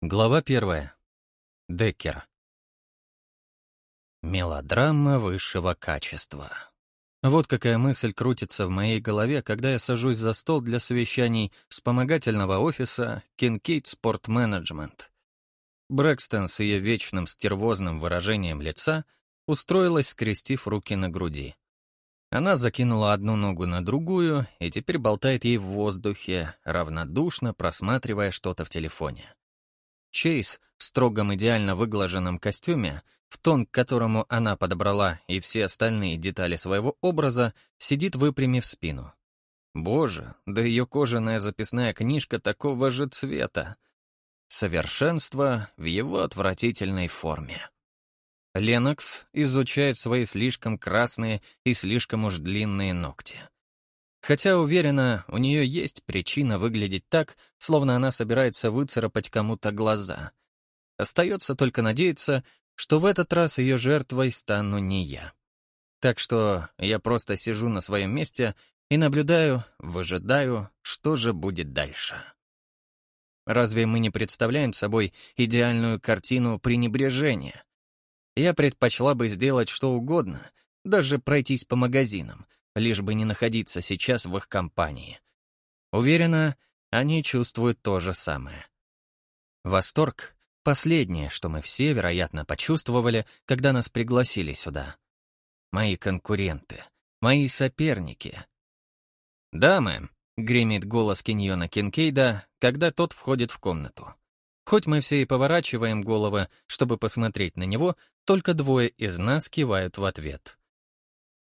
Глава первая. Деккер. Мелодрама высшего качества. Вот какая мысль крутится в моей голове, когда я сажусь за стол для совещаний вспомогательного офиса Kincaid Sport Management. Брэкстон с ее вечным стервозным выражением лица устроилась, скрестив руки на груди. Она закинула одну ногу на другую и теперь болтает ей в воздухе, равнодушно просматривая что-то в телефоне. Чейз в строгом идеально выглаженном костюме, в тон к которому она подобрала и все остальные детали своего образа, сидит выпрямив спину. Боже, да ее кожаная записная книжка такого же цвета. Совершенство в его отвратительной форме. Ленокс изучает свои слишком красные и слишком уж длинные ногти. Хотя, уверена, у нее есть причина выглядеть так, словно она собирается выцарапать кому-то глаза. Остается только надеяться, что в этот раз ее жертвой стану не я. Так что я просто сижу на своем месте и наблюдаю, выжидаю, что же будет дальше. Разве мы не представляем собой идеальную картину пренебрежения? Я предпочла бы сделать что угодно, даже пройтись по магазинам — лишь бы не находиться сейчас в их компании. Уверена, они чувствуют то же самое. Восторг — последнее, что мы все, вероятно, почувствовали, когда нас пригласили сюда. Мои конкуренты, мои соперники. «Дамы», — гремит голос Киньона Кинкейда, когда тот входит в комнату. Хоть мы все и поворачиваем головы, чтобы посмотреть на него, только двое из нас кивают в ответ.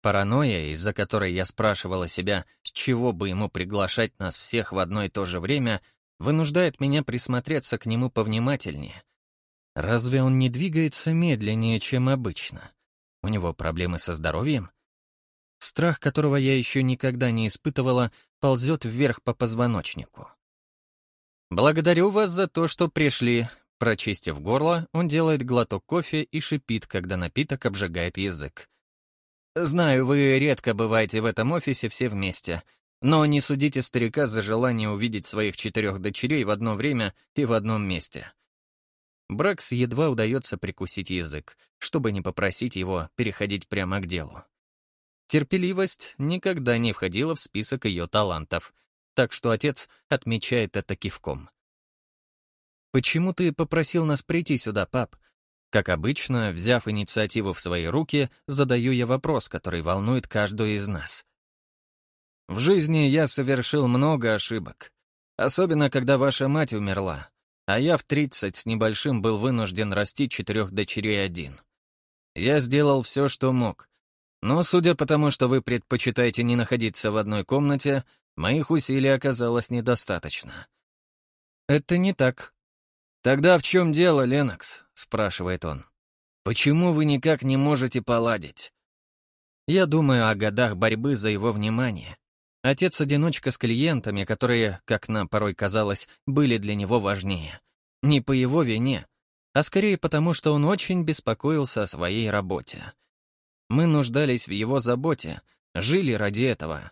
Паранойя, из-за которой я спрашивала себя, с чего бы ему приглашать нас всех в одно и то же время, вынуждает меня присмотреться к нему повнимательнее. Разве он не двигается медленнее, чем обычно? У него проблемы со здоровьем? Страх, которого я еще никогда не испытывала, ползет вверх по позвоночнику. «Благодарю вас за то, что пришли», Прочистив горло, он делает глоток кофе и шипит, когда напиток обжигает язык. Знаю, вы редко бываете в этом офисе все вместе, но не судите старика за желание увидеть своих четырех дочерей в одно время и в одном месте. Бракс едва удается прикусить язык, чтобы не попросить его переходить прямо к делу. Терпеливость никогда не входила в список ее талантов, так что отец отмечает это кивком. «Почему ты попросил нас прийти сюда, пап?» Как обычно, взяв инициативу в свои руки, задаю я вопрос, который волнует каждую из нас. В жизни я совершил много ошибок. Особенно, когда ваша мать умерла, а я в 30 с небольшим был вынужден расти четырех дочерей один. Я сделал все, что мог. Но, судя по тому, что вы предпочитаете не находиться в одной комнате, моих усилий оказалось недостаточно. Это не так, «Тогда в чем дело, Ленокс?» — спрашивает он. «Почему вы никак не можете поладить?» Я думаю о годах борьбы за его внимание. Отец-одиночка с клиентами, которые, как нам порой казалось, были для него важнее. Не по его вине, а скорее потому, что он очень беспокоился о своей работе. Мы нуждались в его заботе, жили ради этого.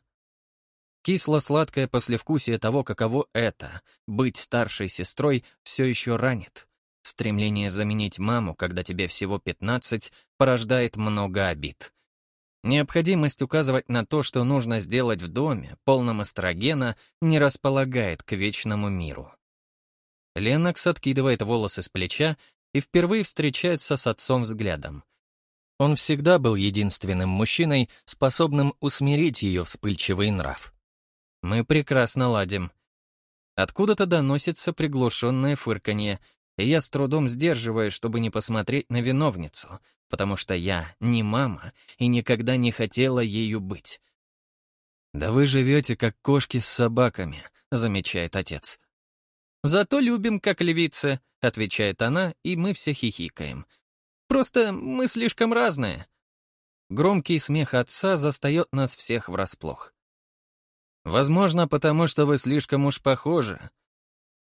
Кисло-сладкое послевкусие того, каково это — быть старшей сестрой, все еще ранит. Стремление заменить маму, когда тебе всего 15, порождает много обид. Необходимость указывать на то, что нужно сделать в доме, полном эстрогена, не располагает к вечному миру. Ленокс откидывает волосы с плеча и впервые встречается с отцом взглядом. Он всегда был единственным мужчиной, способным усмирить ее вспыльчивый нрав. Мы прекрасно ладим. Откуда-то доносится приглушенное фырканье, и я с трудом сдерживаю, чтобы не посмотреть на виновницу, потому что я не мама и никогда не хотела ею быть. «Да вы живете, как кошки с собаками», — замечает отец. «Зато любим, как львицы», — отвечает она, и мы все хихикаем. «Просто мы слишком разные». Громкий смех отца застает нас всех врасплох. Возможно, потому что вы слишком уж похожи.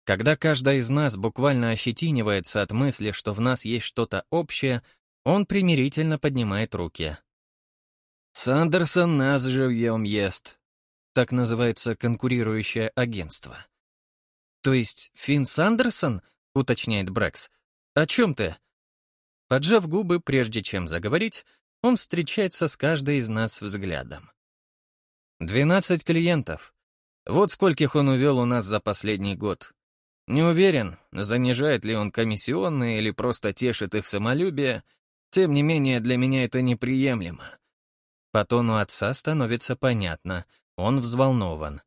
Когда каждая из нас буквально ощетинивается от мысли, что в нас есть что-то общее, он примирительно поднимает руки. «Сандерсон нас живьем ест», — так называется конкурирующее агентство. «То есть Финн Сандерсон?» — уточняет Брэкс. «О чем ты?» Поджав губы, прежде чем заговорить, он встречается с каждой из нас взглядом. «Двенадцать клиентов. Вот скольких он увел у нас за последний год. Не уверен, занижает ли он комиссионные или просто тешит их самолюбие, тем не менее для меня это неприемлемо. По тону отца становится понятно, он взволнован.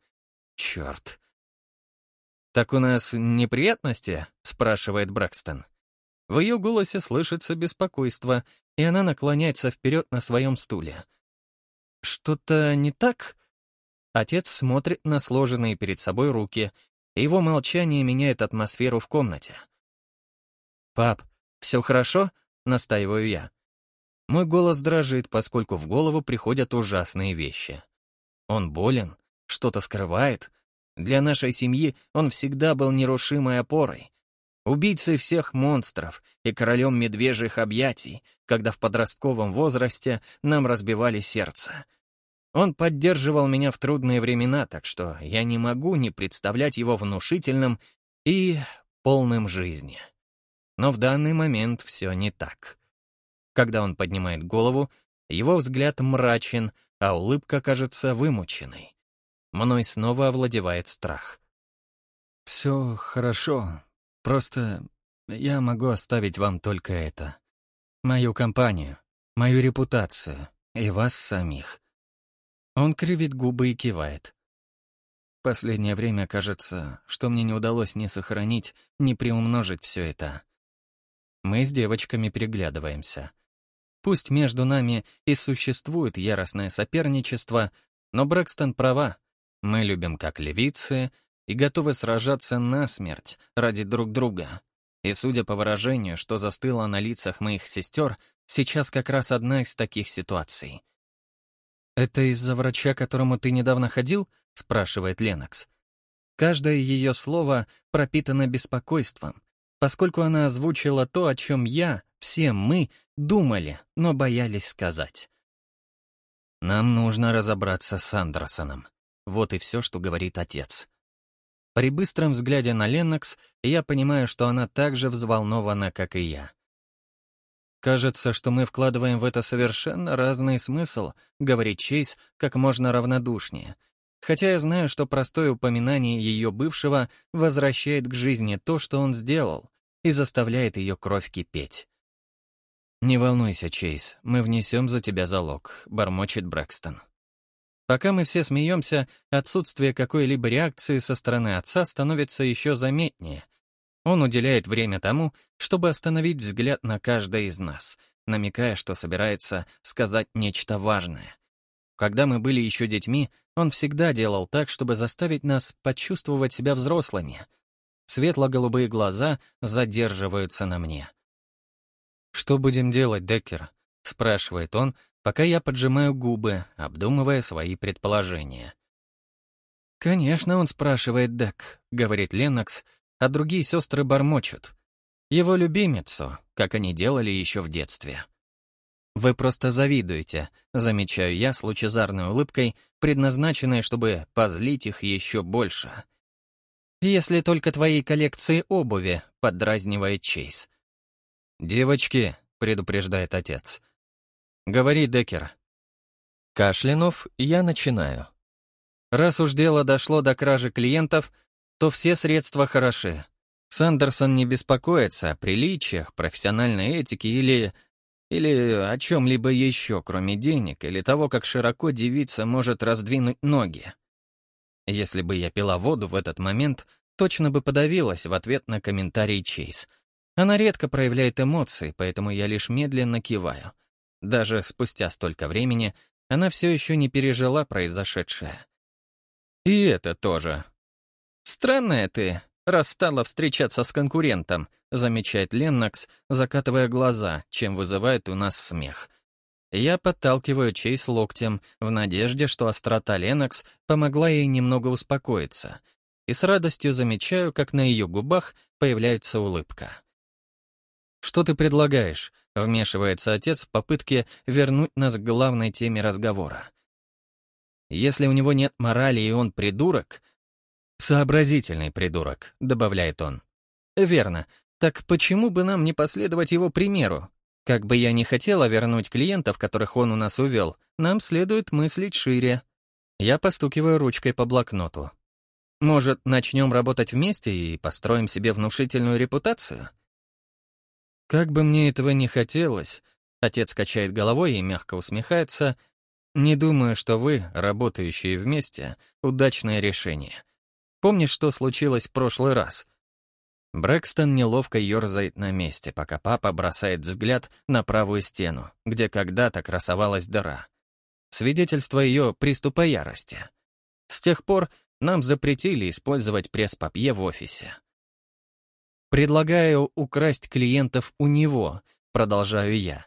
Черт. «Так у нас неприятности?» — спрашивает Брэкстон. В ее голосе слышится беспокойство, и она наклоняется вперед на своем стуле. «Что-то не так?» Отец смотрит на сложенные перед собой руки, его молчание меняет атмосферу в комнате. «Пап, все хорошо?» — настаиваю я. Мой голос дрожит, поскольку в голову приходят ужасные вещи. Он болен, что-то скрывает. Для нашей семьи он всегда был нерушимой опорой, убийцей всех монстров и королем медвежьих объятий, когда в подростковом возрасте нам разбивали сердце. Он поддерживал меня в трудные времена, так что я не могу не представлять его внушительным и полным жизни. Но в данный момент все не так. Когда он поднимает голову, его взгляд мрачен, а улыбка кажется вымученной. Мной снова овладевает страх. «Все хорошо, Просто я могу оставить вам только это. Мою компанию, мою репутацию и вас самих. Он кривит губы и кивает. Последнее время кажется, что мне не удалось ни сохранить, ни приумножить все это. Мы с девочками переглядываемся. Пусть между нами и существует яростное соперничество, но Брэкстон права. Мы любим как левицы, и готовы сражаться насмерть ради друг друга. И судя по выражению, что застыло на лицах моих сестер, сейчас как раз одна из таких ситуаций. «Это из-за врача, к которому ты недавно ходил?» — спрашивает Ленокс. Каждое ее слово пропитано беспокойством, поскольку она озвучила то, о чем я, все мы, думали, но боялись сказать. «Нам нужно разобраться с Андерсоном». Вот и все, что говорит отец. При быстром взгляде на Леннокс я понимаю, что она так же взволнована, как и я. «Кажется, что мы вкладываем в это совершенно разный смысл», — говорит Чейз как можно равнодушнее. Хотя я знаю, что простое упоминание ее бывшего возвращает к жизни то, что он сделал, и заставляет ее кровь кипеть. «Не волнуйся, Чейз, мы внесем за тебя залог», — бормочет Брэкстон. Пока мы все смеемся, отсутствие какой-либо реакции со стороны отца становится еще заметнее. Он уделяет время тому, чтобы остановить взгляд на каждое из нас, намекая, что собирается сказать нечто важное. Когда мы были еще детьми, он всегда делал так, чтобы заставить нас почувствовать себя взрослыми. Светло-голубые глаза задерживаются на мне. «Что будем делать, Деккер?» — спрашивает он, пока я поджимаю губы, обдумывая свои предположения. «Конечно, он спрашивает Дек», — говорит Леннокс, а другие сестры бормочут. Его любимицу, как они делали еще в детстве. «Вы просто завидуете», — замечаю я с лучезарной улыбкой, предназначенной, чтобы позлить их еще больше. «Если только твоей коллекции обуви», — поддразнивает Чейз. «Девочки», — предупреждает отец, «Говори, Деккер». Кашлянув, я начинаю. Раз уж дело дошло до кражи клиентов, то все средства хороши. Сандерсон не беспокоится о приличиях, профессиональной этике или... или о чем-либо еще, кроме денег, или того, как широко девица может раздвинуть ноги. Если бы я пила воду в этот момент, точно бы подавилась в ответ на комментарий Чейз. Она редко проявляет эмоции, поэтому я лишь медленно киваю. Даже спустя столько времени она все еще не пережила произошедшее. И это тоже. «Странная ты, раз стала встречаться с конкурентом», замечает Леннокс, закатывая глаза, чем вызывает у нас смех. Я подталкиваю Чейз локтем в надежде, что острота Леннокс помогла ей немного успокоиться, и с радостью замечаю, как на ее губах появляется улыбка. «Что ты предлагаешь?» — вмешивается отец в попытке вернуть нас к главной теме разговора. «Если у него нет морали и он придурок...» «Сообразительный придурок», — добавляет он. «Верно. Так почему бы нам не последовать его примеру? Как бы я ни хотела вернуть клиентов, которых он у нас увел, нам следует мыслить шире. Я постукиваю ручкой по блокноту. Может, начнем работать вместе и построим себе внушительную репутацию? Как бы мне этого не хотелось, отец качает головой и мягко усмехается, не думаю, что вы, работающие вместе, удачное решение. Помнишь, что случилось в прошлый раз? Брэкстон неловко ерзает на месте, пока папа бросает взгляд на правую стену, где когда-то красовалась дыра. Свидетельство ее приступа ярости. С тех пор нам запретили использовать пресс-папье в офисе. «Предлагаю украсть клиентов у него», — продолжаю я.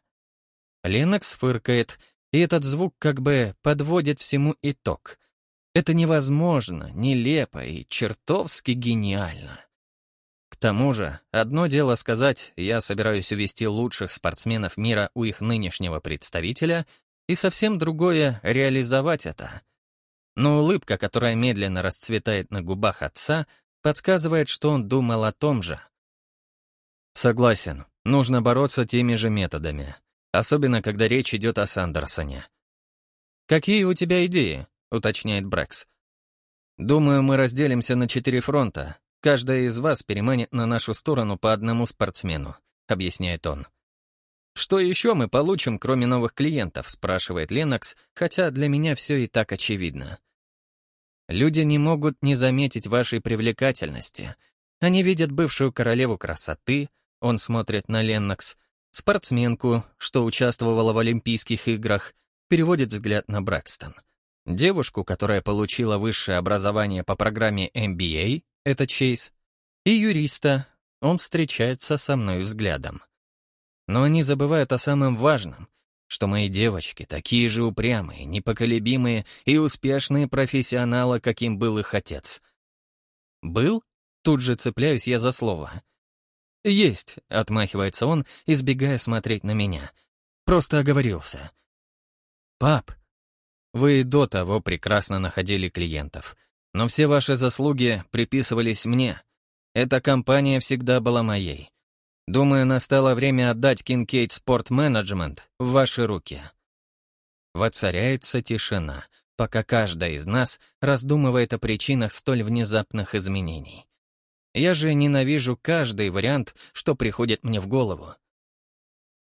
Ленокс фыркает, и этот звук как бы подводит всему итог. Это невозможно, нелепо и чертовски гениально. К тому же, одно дело сказать, я собираюсь увести лучших спортсменов мира у их нынешнего представителя, и совсем другое — реализовать это. Но улыбка, которая медленно расцветает на губах отца, подсказывает, что он думал о том же. Согласен, нужно бороться теми же методами. Особенно, когда речь идет о Сандерсоне. «Какие у тебя идеи?» — уточняет Брэкс. «Думаю, мы разделимся на четыре фронта. Каждая из вас переманит на нашу сторону по одному спортсмену», — объясняет он. «Что еще мы получим, кроме новых клиентов?» — спрашивает Ленокс, хотя для меня все и так очевидно. «Люди не могут не заметить вашей привлекательности. Они видят бывшую королеву красоты, он смотрит на Леннокс, спортсменку, что участвовала в Олимпийских играх, переводит взгляд на Брэкстон. Девушку, которая получила высшее образование по программе MBA, это Чейз, и юриста, он встречается со мной взглядом. Но они забывают о самом важном, что мои девочки такие же упрямые, непоколебимые и успешные профессионалы, каким был их отец. «Был?» Тут же цепляюсь я за слово. «Есть», — отмахивается он, избегая смотреть на меня. «Просто оговорился». «Пап, вы до того прекрасно находили клиентов, но все ваши заслуги приписывались мне. Эта компания всегда была моей. Думаю, настало время отдать Kincaid Sport Management в ваши руки». Воцаряется тишина, пока каждая из нас раздумывает о причинах столь внезапных изменений. Я же ненавижу каждый вариант, что приходит мне в голову.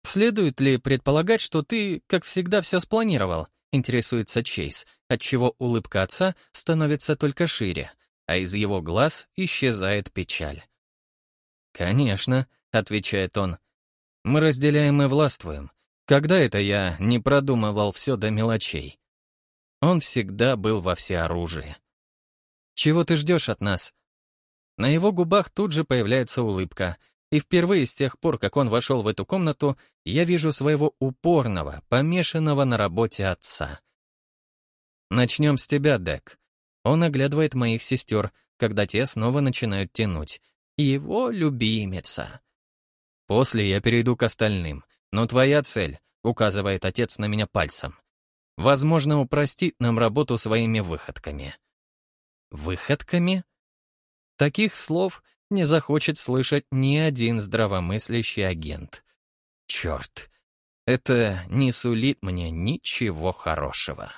«Следует ли предполагать, что ты, как всегда, все спланировал?» — интересуется Чейз, отчего улыбка отца становится только шире, а из его глаз исчезает печаль. «Конечно», — отвечает он, — «мы разделяем и властвуем. Когда это я не продумывал все до мелочей?» Он всегда был во всеоружии. «Чего ты ждешь от нас?» На его губах тут же появляется улыбка, и впервые с тех пор, как он вошел в эту комнату, я вижу своего упорного, помешанного на работе отца. «Начнем с тебя, Дек». Он оглядывает моих сестер, когда те снова начинают тянуть. Его любимица. После я перейду к остальным, но твоя цель, указывает отец на меня пальцем, возможно, упростит нам работу своими выходками. Выходками? Таких слов не захочет слышать ни один здравомыслящий агент. Черт, это не сулит мне ничего хорошего.